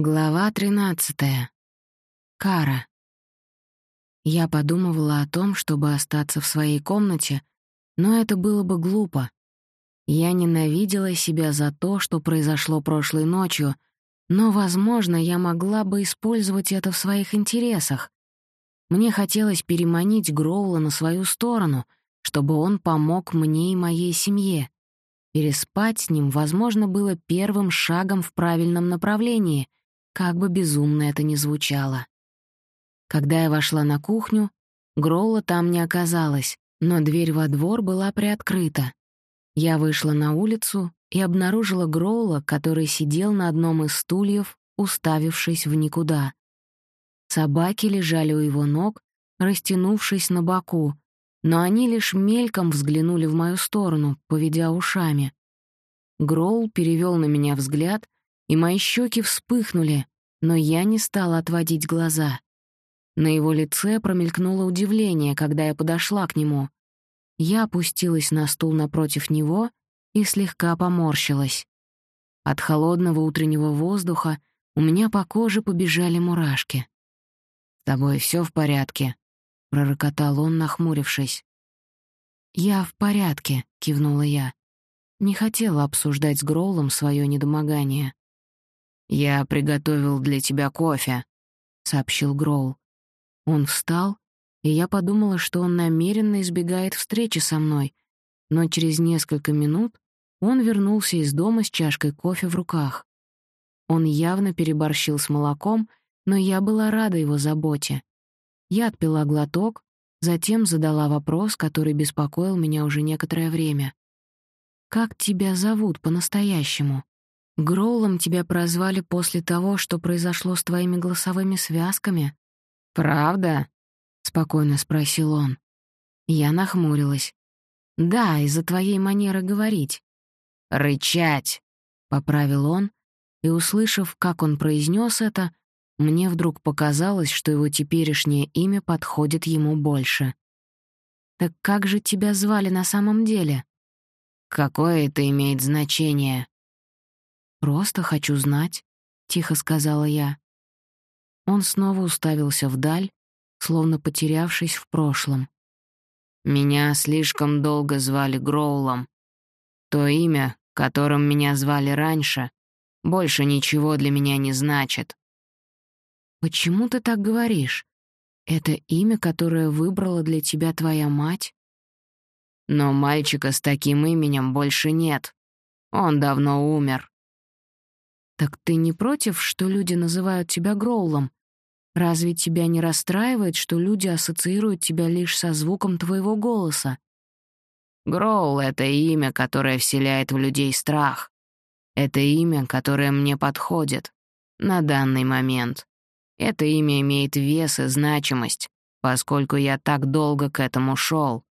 Глава 13. Кара. Я подумывала о том, чтобы остаться в своей комнате, но это было бы глупо. Я ненавидела себя за то, что произошло прошлой ночью, но, возможно, я могла бы использовать это в своих интересах. Мне хотелось переманить Гроула на свою сторону, чтобы он помог мне и моей семье. Переспать с ним, возможно, было первым шагом в правильном направлении — как бы безумно это ни звучало. Когда я вошла на кухню, Гроула там не оказалось, но дверь во двор была приоткрыта. Я вышла на улицу и обнаружила Гроула, который сидел на одном из стульев, уставившись в никуда. Собаки лежали у его ног, растянувшись на боку, но они лишь мельком взглянули в мою сторону, поведя ушами. Гроул перевел на меня взгляд — и мои щеки вспыхнули, но я не стала отводить глаза. На его лице промелькнуло удивление, когда я подошла к нему. Я опустилась на стул напротив него и слегка поморщилась. От холодного утреннего воздуха у меня по коже побежали мурашки. «С тобой все в порядке?» — пророкотал он, нахмурившись. «Я в порядке», — кивнула я. Не хотела обсуждать с Гроулом свое недомогание. «Я приготовил для тебя кофе», — сообщил Гроул. Он встал, и я подумала, что он намеренно избегает встречи со мной, но через несколько минут он вернулся из дома с чашкой кофе в руках. Он явно переборщил с молоком, но я была рада его заботе. Я отпила глоток, затем задала вопрос, который беспокоил меня уже некоторое время. «Как тебя зовут по-настоящему?» Гроулом тебя прозвали после того, что произошло с твоими голосовыми связками. Правда? спокойно спросил он. Я нахмурилась. Да, из-за твоей манеры говорить. Рычать, поправил он, и услышав, как он произнес это, мне вдруг показалось, что его теперешнее имя подходит ему больше. Так как же тебя звали на самом деле? Какое это имеет значение? «Просто хочу знать», — тихо сказала я. Он снова уставился вдаль, словно потерявшись в прошлом. «Меня слишком долго звали Гроулом. То имя, которым меня звали раньше, больше ничего для меня не значит». «Почему ты так говоришь? Это имя, которое выбрала для тебя твоя мать?» «Но мальчика с таким именем больше нет. Он давно умер». «Так ты не против, что люди называют тебя Гроулом? Разве тебя не расстраивает, что люди ассоциируют тебя лишь со звуком твоего голоса?» «Гроул — это имя, которое вселяет в людей страх. Это имя, которое мне подходит. На данный момент. Это имя имеет вес и значимость, поскольку я так долго к этому шел.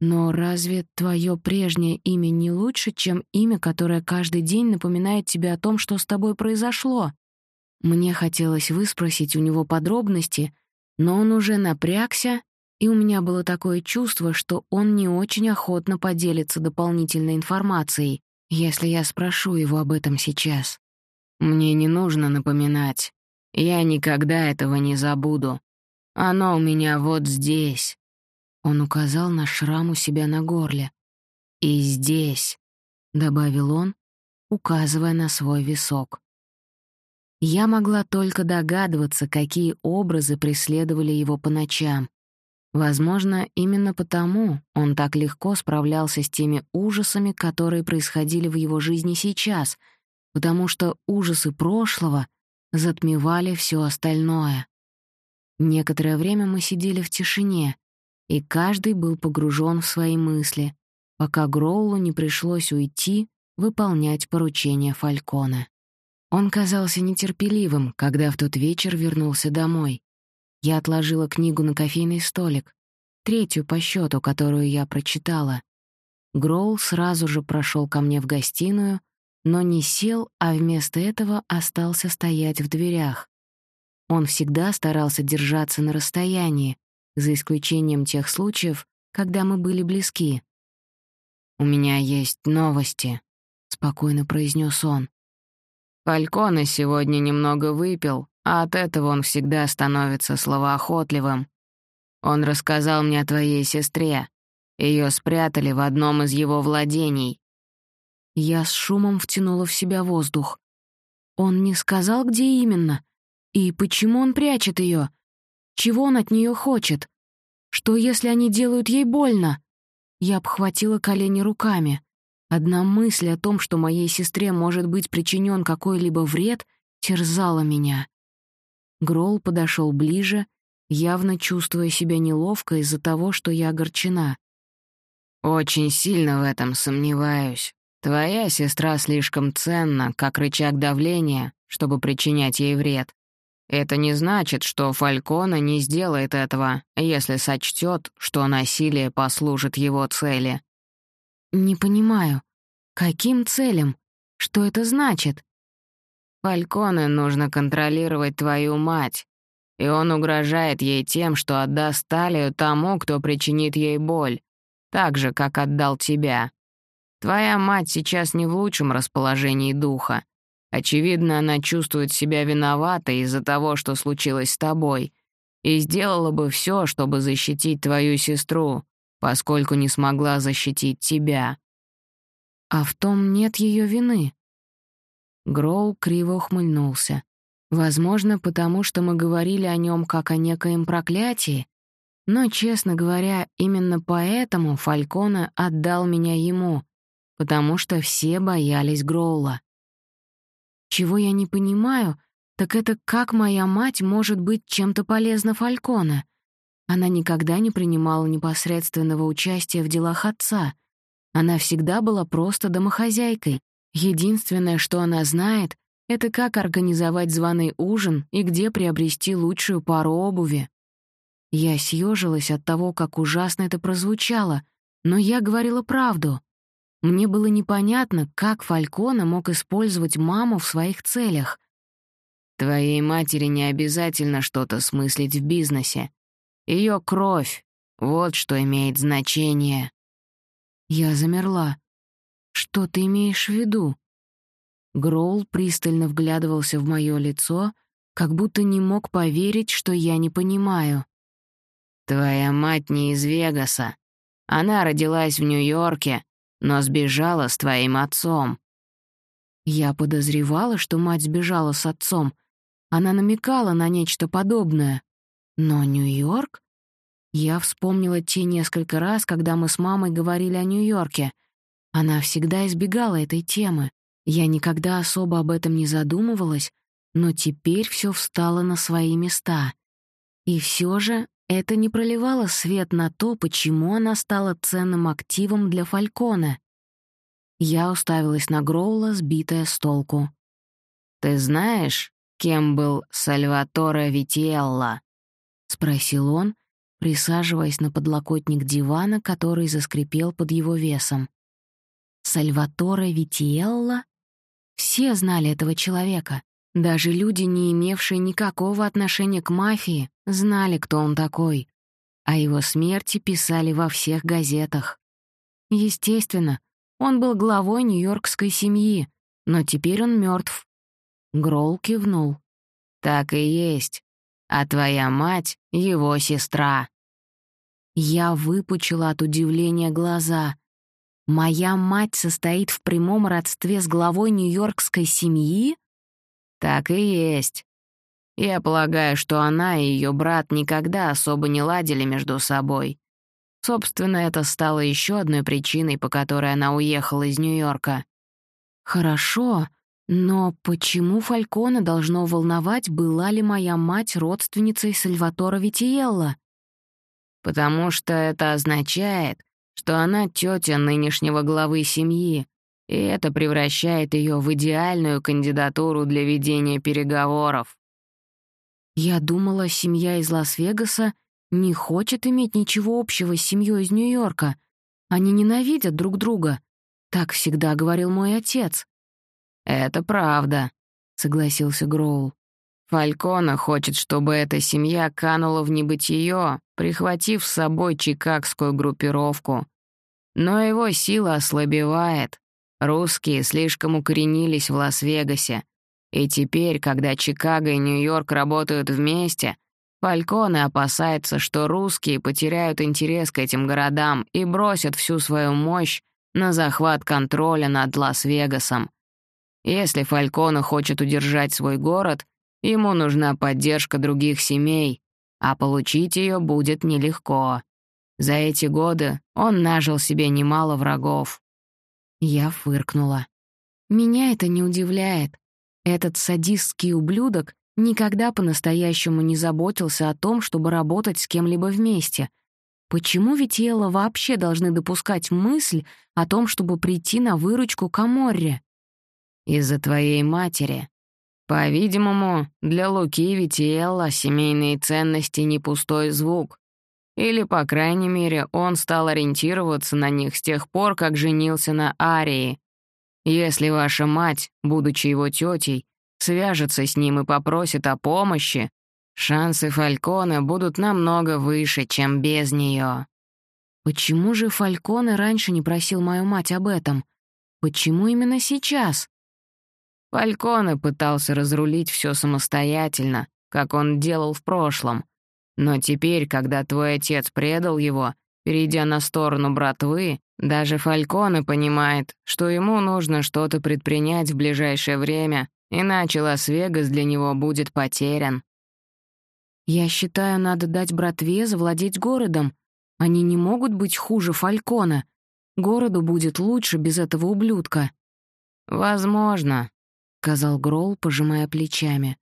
Но разве твое прежнее имя не лучше, чем имя, которое каждый день напоминает тебе о том, что с тобой произошло? Мне хотелось выспросить у него подробности, но он уже напрягся, и у меня было такое чувство, что он не очень охотно поделится дополнительной информацией, если я спрошу его об этом сейчас. Мне не нужно напоминать. Я никогда этого не забуду. Оно у меня вот здесь. Он указал на шрам у себя на горле. «И здесь», — добавил он, указывая на свой висок. Я могла только догадываться, какие образы преследовали его по ночам. Возможно, именно потому он так легко справлялся с теми ужасами, которые происходили в его жизни сейчас, потому что ужасы прошлого затмевали все остальное. Некоторое время мы сидели в тишине, и каждый был погружен в свои мысли, пока Гроулу не пришлось уйти выполнять поручение Фалькона. Он казался нетерпеливым, когда в тот вечер вернулся домой. Я отложила книгу на кофейный столик, третью по счету, которую я прочитала. Гроул сразу же прошел ко мне в гостиную, но не сел, а вместо этого остался стоять в дверях. Он всегда старался держаться на расстоянии, за исключением тех случаев, когда мы были близки. «У меня есть новости», — спокойно произнес он. Фальконе сегодня немного выпил, а от этого он всегда становится словоохотливым. Он рассказал мне о твоей сестре. Ее спрятали в одном из его владений. Я с шумом втянула в себя воздух. Он не сказал, где именно. И почему он прячет ее? Чего он от нее хочет? Что, если они делают ей больно? Я обхватила колени руками. Одна мысль о том, что моей сестре может быть причинен какой-либо вред, терзала меня. Грол подошел ближе, явно чувствуя себя неловко из-за того, что я огорчена. «Очень сильно в этом сомневаюсь. Твоя сестра слишком ценна, как рычаг давления, чтобы причинять ей вред. Это не значит, что Фалькона не сделает этого, если сочтет, что насилие послужит его цели. «Не понимаю. Каким целям? Что это значит?» «Фальконе нужно контролировать твою мать, и он угрожает ей тем, что отдаст талию тому, кто причинит ей боль, так же, как отдал тебя. Твоя мать сейчас не в лучшем расположении духа. Очевидно, она чувствует себя виноватой из-за того, что случилось с тобой, и сделала бы все, чтобы защитить твою сестру, поскольку не смогла защитить тебя. А в том нет ее вины. Гроул криво ухмыльнулся. Возможно, потому что мы говорили о нем как о некоем проклятии, но, честно говоря, именно поэтому Фалькона отдал меня ему, потому что все боялись Гроула. Чего я не понимаю, так это как моя мать может быть чем-то полезна Фалькона. Она никогда не принимала непосредственного участия в делах отца. Она всегда была просто домохозяйкой. Единственное, что она знает, это как организовать званый ужин и где приобрести лучшую пару обуви. Я съежилась от того, как ужасно это прозвучало, но я говорила правду. Мне было непонятно, как Фалькона мог использовать маму в своих целях. Твоей матери не обязательно что-то смыслить в бизнесе. Ее кровь — вот что имеет значение. Я замерла. Что ты имеешь в виду? Гроул пристально вглядывался в мое лицо, как будто не мог поверить, что я не понимаю. «Твоя мать не из Вегаса. Она родилась в Нью-Йорке, но сбежала с твоим отцом». Я подозревала, что мать сбежала с отцом. Она намекала на нечто подобное. Но Нью-Йорк? Я вспомнила те несколько раз, когда мы с мамой говорили о Нью-Йорке. Она всегда избегала этой темы. Я никогда особо об этом не задумывалась, но теперь все встало на свои места. И все же это не проливало свет на то, почему она стала ценным активом для Фалькона. Я уставилась на Гроула, сбитая с толку. «Ты знаешь, кем был Сальваторе Витиелла?» — спросил он, присаживаясь на подлокотник дивана, который заскрипел под его весом. Сальваторе Витиелла? Все знали этого человека. Даже люди, не имевшие никакого отношения к мафии, знали, кто он такой. О его смерти писали во всех газетах. Естественно, он был главой нью-йоркской семьи, но теперь он мертв. Гролл кивнул. «Так и есть а твоя мать — его сестра». Я выпучила от удивления глаза. «Моя мать состоит в прямом родстве с главой нью-йоркской семьи?» «Так и есть. Я полагаю, что она и ее брат никогда особо не ладили между собой. Собственно, это стало еще одной причиной, по которой она уехала из Нью-Йорка». «Хорошо», но почему Фалькона должно волновать, была ли моя мать родственницей Сальватора Витиелла? Потому что это означает, что она тетя нынешнего главы семьи, и это превращает ее в идеальную кандидатуру для ведения переговоров. Я думала, семья из Лас-Вегаса не хочет иметь ничего общего с семьей из Нью-Йорка. Они ненавидят друг друга. Так всегда говорил мой отец. «Это правда», — согласился Гроул. «Фалькона хочет, чтобы эта семья канула в небытие, прихватив с собой чикагскую группировку. Но его сила ослабевает. Русские слишком укоренились в Лас-Вегасе. И теперь, когда Чикаго и Нью-Йорк работают вместе, Фальконе опасается, что русские потеряют интерес к этим городам и бросят всю свою мощь на захват контроля над Лас-Вегасом. Если Фальконе хочет удержать свой город, ему нужна поддержка других семей, а получить ее будет нелегко. За эти годы он нажил себе немало врагов. Я фыркнула. Меня это не удивляет. Этот садистский ублюдок никогда по-настоящему не заботился о том, чтобы работать с кем-либо вместе. Почему Елла вообще должны допускать мысль о том, чтобы прийти на выручку Каморре? Из-за твоей матери. По-видимому, для Луки Витиэлла семейные ценности не пустой звук. Или, по крайней мере, он стал ориентироваться на них с тех пор, как женился на Арии. Если ваша мать, будучи его тетей, свяжется с ним и попросит о помощи, шансы Фалькона будут намного выше, чем без нее. Почему же Фальконе раньше не просил мою мать об этом? Почему именно сейчас? Фальконе пытался разрулить все самостоятельно, как он делал в прошлом, но теперь, когда твой отец предал его, перейдя на сторону братвы, даже Фальконе понимает, что ему нужно что-то предпринять в ближайшее время, иначе Лас-Вегас для него будет потерян. Я считаю, надо дать братве завладеть городом. Они не могут быть хуже Фалькона. Городу будет лучше без этого ублюдка. «Возможно», — сказал Гролл, пожимая плечами.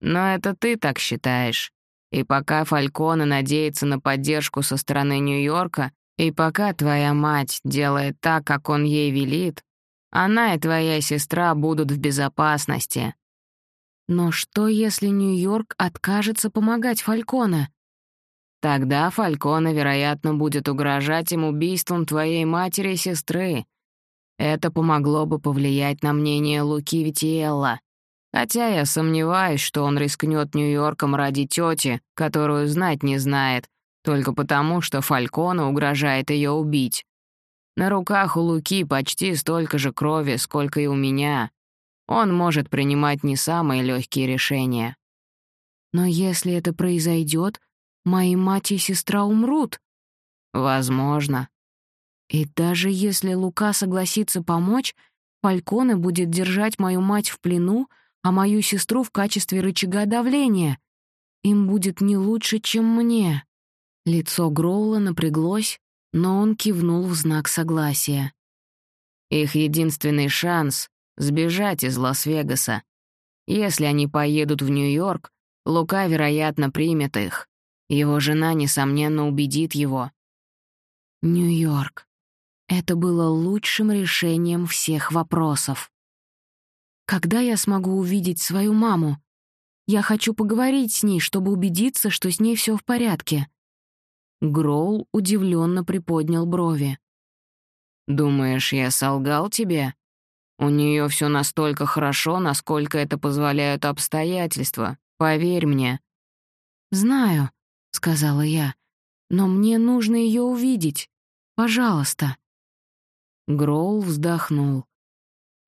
«Но это ты так считаешь. И пока Фалькона надеется на поддержку со стороны Нью-Йорка, и пока твоя мать делает так, как он ей велит, она и твоя сестра будут в безопасности. Но что, если Нью-Йорк откажется помогать Фалькона? Тогда Фалькона, вероятно, будет угрожать им убийством твоей матери и сестры. Это помогло бы повлиять на мнение Луки Витиэлла. Хотя я сомневаюсь, что он рискнет Нью-Йорком ради тети, которую знать не знает, только потому, что Фалькона угрожает ее убить. На руках у Луки почти столько же крови, сколько и у меня. Он может принимать не самые легкие решения. Но если это произойдет, мои мать и сестра умрут. Возможно. И даже если Лука согласится помочь, Фальконе будет держать мою мать в плену, а мою сестру в качестве рычага давления. Им будет не лучше, чем мне». Лицо Гроула напряглось, но он кивнул в знак согласия. «Их единственный шанс — сбежать из Лас-Вегаса. Если они поедут в Нью-Йорк, Лука, вероятно, примет их. Его жена, несомненно, убедит его». Нью-Йорк. Это было лучшим решением всех вопросов. Когда я смогу увидеть свою маму? Я хочу поговорить с ней, чтобы убедиться, что с ней все в порядке». Гроул удивленно приподнял брови. «Думаешь, я солгал тебе? У нее все настолько хорошо, насколько это позволяют обстоятельства. Поверь мне». «Знаю», — сказала я, — «но мне нужно ее увидеть. Пожалуйста». Гроул вздохнул.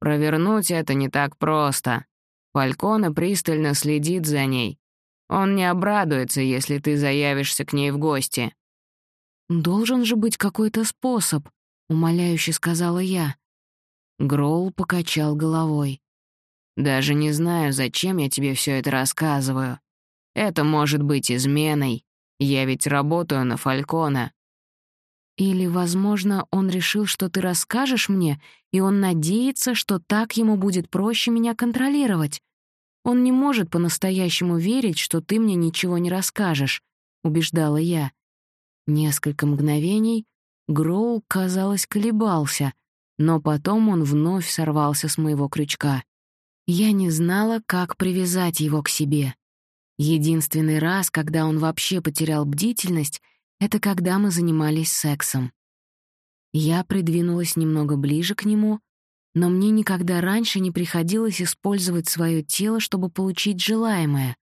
Провернуть это не так просто. Фалькона пристально следит за ней. Он не обрадуется, если ты заявишься к ней в гости». «Должен же быть какой-то способ», — умоляюще сказала я. Гроул покачал головой. «Даже не знаю, зачем я тебе все это рассказываю. Это может быть изменой. Я ведь работаю на Фалькона. Или, возможно, он решил, что ты расскажешь мне, и он надеется, что так ему будет проще меня контролировать. Он не может по-настоящему верить, что ты мне ничего не расскажешь, убеждала я. Несколько мгновений Гроул, казалось, колебался, но потом он вновь сорвался с моего крючка. Я не знала, как привязать его к себе. Единственный раз, когда он вообще потерял бдительность, это когда мы занимались сексом. Я придвинулась немного ближе к нему, но мне никогда раньше не приходилось использовать свое тело, чтобы получить желаемое.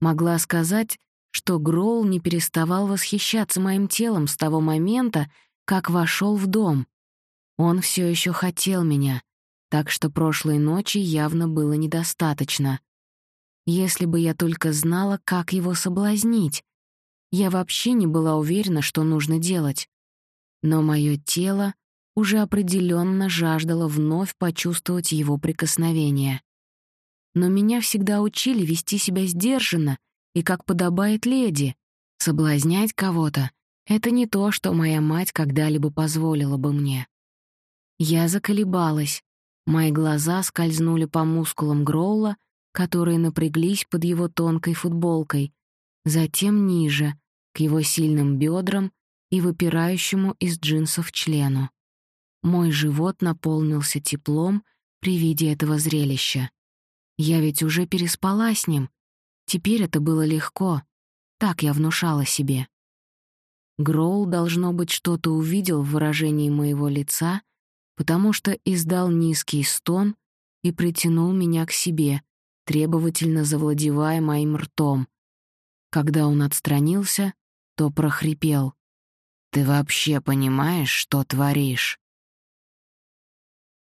Могла сказать, что Гроул не переставал восхищаться моим телом с того момента, как вошел в дом. Он все еще хотел меня, так что прошлой ночи явно было недостаточно. Если бы я только знала, как его соблазнить. Я вообще не была уверена, что нужно делать. Но мое тело уже определенно жаждало вновь почувствовать его прикосновение. Но меня всегда учили вести себя сдержанно и как подобает леди. Соблазнять кого-то — это не то, что моя мать когда-либо позволила бы мне. Я заколебалась. Мои глаза скользнули по мускулам Гроула, которые напряглись под его тонкой футболкой, затем ниже, к его сильным бедрам и выпирающему из джинсов члену. Мой живот наполнился теплом при виде этого зрелища. Я ведь уже переспала с ним. Теперь это было легко. Так я внушала себе. Гроул, должно быть, что-то увидел в выражении моего лица, потому что издал низкий стон и притянул меня к себе, требовательно завладевая моим ртом. Когда он отстранился, то прохрипел. «Ты вообще понимаешь, что творишь?»